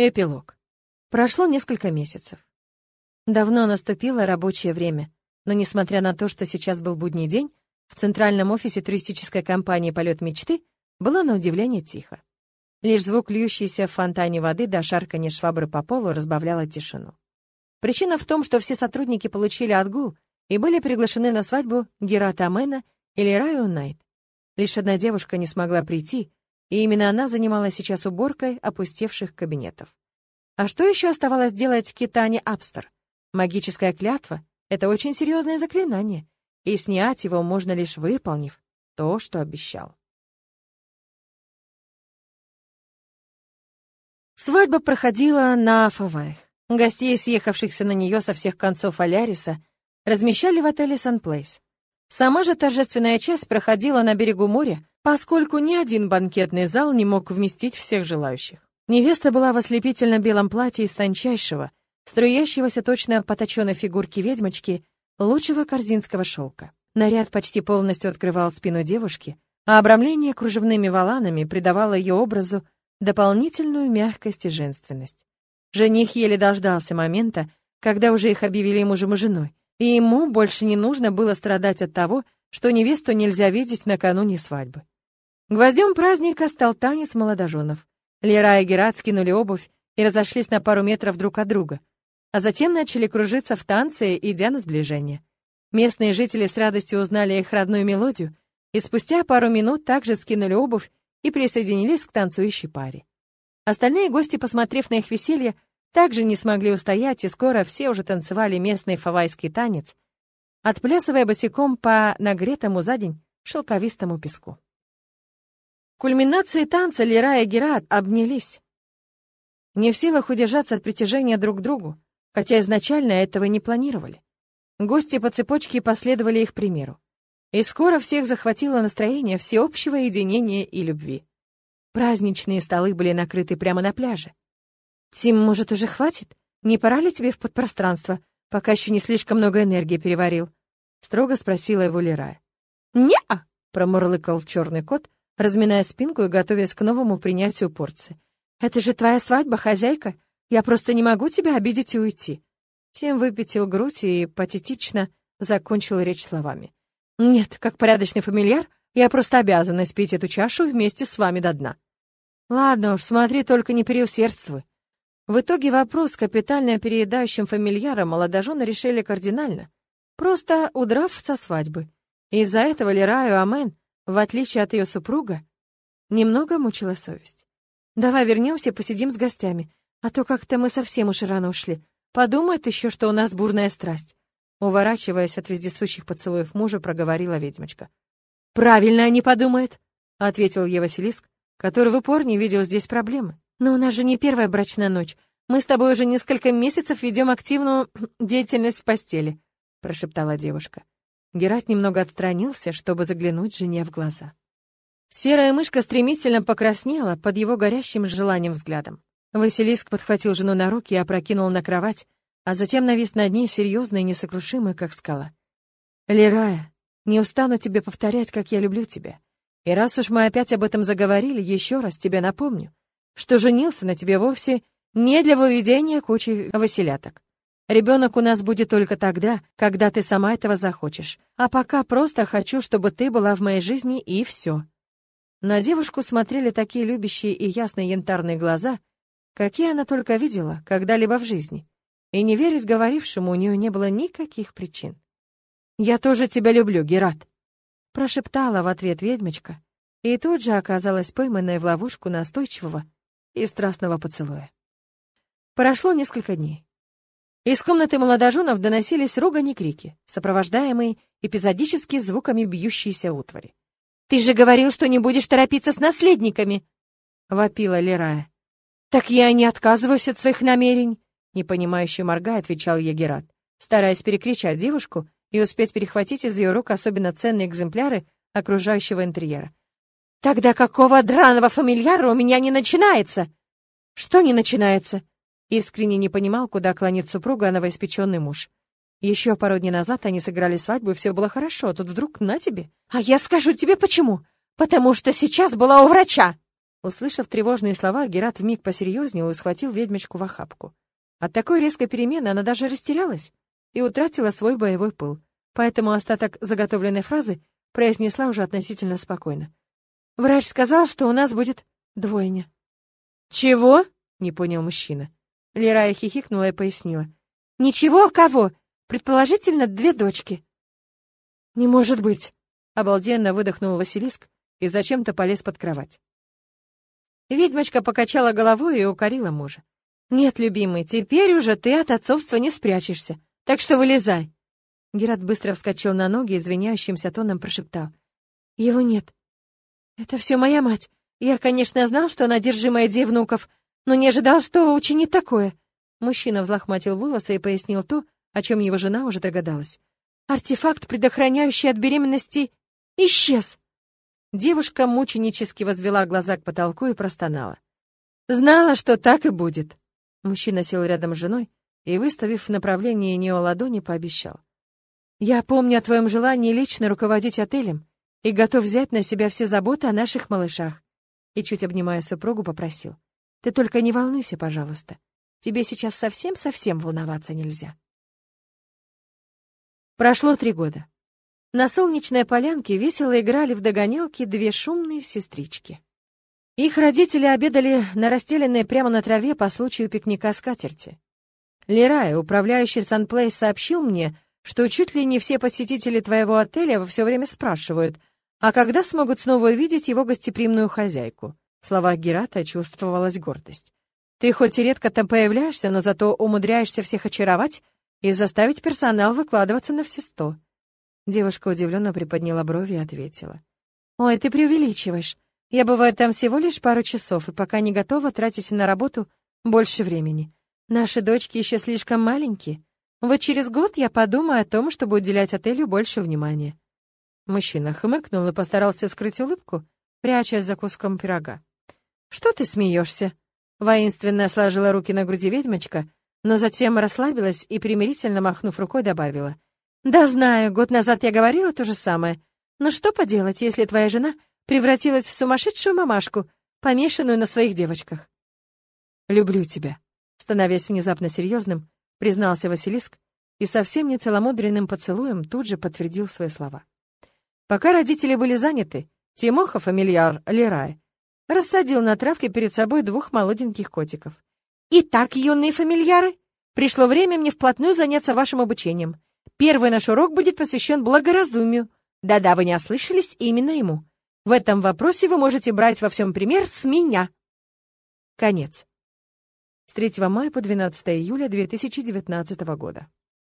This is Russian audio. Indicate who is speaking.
Speaker 1: Эпилог. Прошло несколько месяцев. Давно наступило рабочее время, но несмотря на то, что сейчас был будний день, в центральном офисе туристической компании «Полет мечты» было на удивление тихо. Лишь звук льющейся в фонтане воды до шарканья швабры по полу разбавляла тишину. Причина в том, что все сотрудники получили отгул и были приглашены на свадьбу Герата Амена или Раю Найт. Лишь одна девушка не смогла прийти, и именно она занималась сейчас уборкой опустевших кабинетов. А что еще оставалось делать Китане Апстер? Магическая клятва — это очень серьезное заклинание, и снять его можно лишь выполнив то, что обещал. Свадьба проходила на Фаваях. Гостей, съехавшихся на нее со всех концов Аляриса, размещали в отеле «Санплейс». Сама же торжественная часть проходила на берегу моря, поскольку ни один банкетный зал не мог вместить всех желающих. Невеста была в ослепительно белом платье из тончайшего, струящегося точно по точенной фигурке ведьмочки, лучшего корзинского шелка. Наряд почти полностью открывал спину девушки, а обрамление кружевными воланами придавало ее образу дополнительную мягкость и женственность. Жених еле дождался момента, когда уже их объявили мужем и женой, и ему больше не нужно было страдать от того, что невесту нельзя видеть накануне свадьбы. Гвоздем праздника стал танец молодоженов. Лера и Герат скинули обувь и разошлись на пару метров друг от друга, а затем начали кружиться в танце, идя на сближение. Местные жители с радостью узнали их родную мелодию и спустя пару минут также скинули обувь и присоединились к танцующей паре. Остальные гости, посмотрев на их веселье, также не смогли устоять, и скоро все уже танцевали местный фавайский танец, отплясывая босиком по нагретому за день шелковистому песку. Кульминацией танца Лера и Герат обнялись. Не в силах удержаться от притяжения друг к другу, хотя изначально этого не планировали. Гости по цепочке последовали их примеру. И скоро всех захватило настроение всеобщего единения и любви. Праздничные столы были накрыты прямо на пляже. «Тим, может, уже хватит? Не пора ли тебе в подпространство, пока еще не слишком много энергии переварил?» — строго спросила его Лерая. «Не-а!» — промурлыкал черный кот, разминая спинку и готовясь к новому принятию порции. «Это же твоя свадьба, хозяйка. Я просто не могу тебя обидеть и уйти». Тим выпятил грудь и патетично закончил речь словами. Нет, как порядочный фамильяр, я просто обязана спить эту чашу вместе с вами до дна. Ладно уж, смотри, только не переусердствуй. В итоге вопрос с капитально переедающим фамильяром молодожены решили кардинально, просто удрав со свадьбы. Из-за этого Лераю Амен, в отличие от ее супруга, немного мучила совесть. Давай вернемся, посидим с гостями, а то как-то мы совсем уж рано ушли. Подумают еще, что у нас бурная страсть. Уворачиваясь от вездесущих поцелуев мужа, проговорила ведьмочка. «Правильно они подумают», — ответил ей Василиск, который в упор не видел здесь проблемы. «Но у нас же не первая брачная ночь. Мы с тобой уже несколько месяцев ведем активную деятельность в постели», — прошептала девушка. Герат немного отстранился, чтобы заглянуть жене в глаза. Серая мышка стремительно покраснела под его горящим желанием взглядом. Василиск подхватил жену на руки и опрокинул на кровать, а затем навис над ней серьезный и несокрушимый, как скала. «Лерая, не устану тебе повторять, как я люблю тебя. И раз уж мы опять об этом заговорили, еще раз тебе напомню, что женился на тебе вовсе не для выведения кучи василяток. Ребенок у нас будет только тогда, когда ты сама этого захочешь. А пока просто хочу, чтобы ты была в моей жизни, и все». На девушку смотрели такие любящие и ясные янтарные глаза, какие она только видела когда-либо в жизни и не верить говорившему у нее не было никаких причин. «Я тоже тебя люблю, Герат», — прошептала в ответ ведьмочка, и тут же оказалась пойманная в ловушку настойчивого и страстного поцелуя. Прошло несколько дней. Из комнаты молодоженов доносились ругань и крики, сопровождаемые эпизодически звуками бьющейся утвари. «Ты же говорил, что не будешь торопиться с наследниками!» — вопила Лерая. «Так я и не отказываюсь от своих намерений. Непонимающе моргая, отвечал Егерат, стараясь перекричать девушку и успеть перехватить из ее рук особенно ценные экземпляры окружающего интерьера. «Тогда какого драного фамильяра у меня не начинается?» «Что не начинается?» Искренне не понимал, куда клонит супруга новоиспеченный муж. Еще пару дней назад они сыграли свадьбу, и все было хорошо, а тут вдруг на тебе. «А я скажу тебе почему. Потому что сейчас была у врача!» Услышав тревожные слова, Герат вмиг посерьезнел и схватил ведьмочку в охапку. От такой резкой перемены она даже растерялась и утратила свой боевой пыл, поэтому остаток заготовленной фразы произнесла уже относительно спокойно. «Врач сказал, что у нас будет двойня». «Чего?» — не понял мужчина. Лерая хихикнула и пояснила. «Ничего, кого? Предположительно, две дочки». «Не может быть!» — обалденно выдохнул Василиск и зачем-то полез под кровать. Ведьмочка покачала головой и укорила мужа. «Нет, любимый, теперь уже ты от отцовства не спрячешься, так что вылезай». Герат быстро вскочил на ноги и извиняющимся тоном прошептал. «Его нет. Это все моя мать. Я, конечно, знал, что она держимая идеей внуков, но не ожидал, что учинит такое». Мужчина взлохматил волосы и пояснил то, о чем его жена уже догадалась. «Артефакт, предохраняющий от беременности, исчез!» Девушка мученически возвела глаза к потолку и простонала. «Знала, что так и будет». Мужчина сел рядом с женой и, выставив в направлении нее ладони, пообещал. «Я помню о твоем желании лично руководить отелем и готов взять на себя все заботы о наших малышах». И, чуть обнимая супругу, попросил. «Ты только не волнуйся, пожалуйста. Тебе сейчас совсем-совсем волноваться нельзя». Прошло три года. На солнечной полянке весело играли в догонялки две шумные сестрички. Их родители обедали на расстеленной прямо на траве по случаю пикника скатерти. Лерай, управляющий Санплейс, сообщил мне, что чуть ли не все посетители твоего отеля во все время спрашивают, а когда смогут снова увидеть его гостеприимную хозяйку. В словах Герата чувствовалась гордость. Ты хоть и редко там появляешься, но зато умудряешься всех очаровать и заставить персонал выкладываться на все сто. Девушка удивленно приподняла брови и ответила. «Ой, ты преувеличиваешь. Я бываю там всего лишь пару часов, и пока не готова тратить на работу больше времени. Наши дочки еще слишком маленькие. Вот через год я подумаю о том, чтобы уделять отелю больше внимания». Мужчина хмыкнул и постарался скрыть улыбку, прячась за куском пирога. «Что ты смеешься?» Воинственно сложила руки на груди ведьмочка, но затем расслабилась и, примирительно махнув рукой, добавила — да, знаю, год назад я говорила то же самое. Но что поделать, если твоя жена превратилась в сумасшедшую мамашку, помешанную на своих девочках? Люблю тебя, становясь внезапно серьезным, признался Василиск и совсем не целомудренным поцелуем тут же подтвердил свои слова. Пока родители были заняты, Тимоха, фамильяр Лерай, рассадил на травке перед собой двух молоденьких котиков. «Итак, юные фамильяры, пришло время мне вплотную заняться вашим обучением. Первый наш урок будет посвящен благоразумию. Да-да, вы не ослышались, именно ему. В этом вопросе вы можете брать во всем пример с меня. Конец. С 3 мая по 12 июля 2019 года.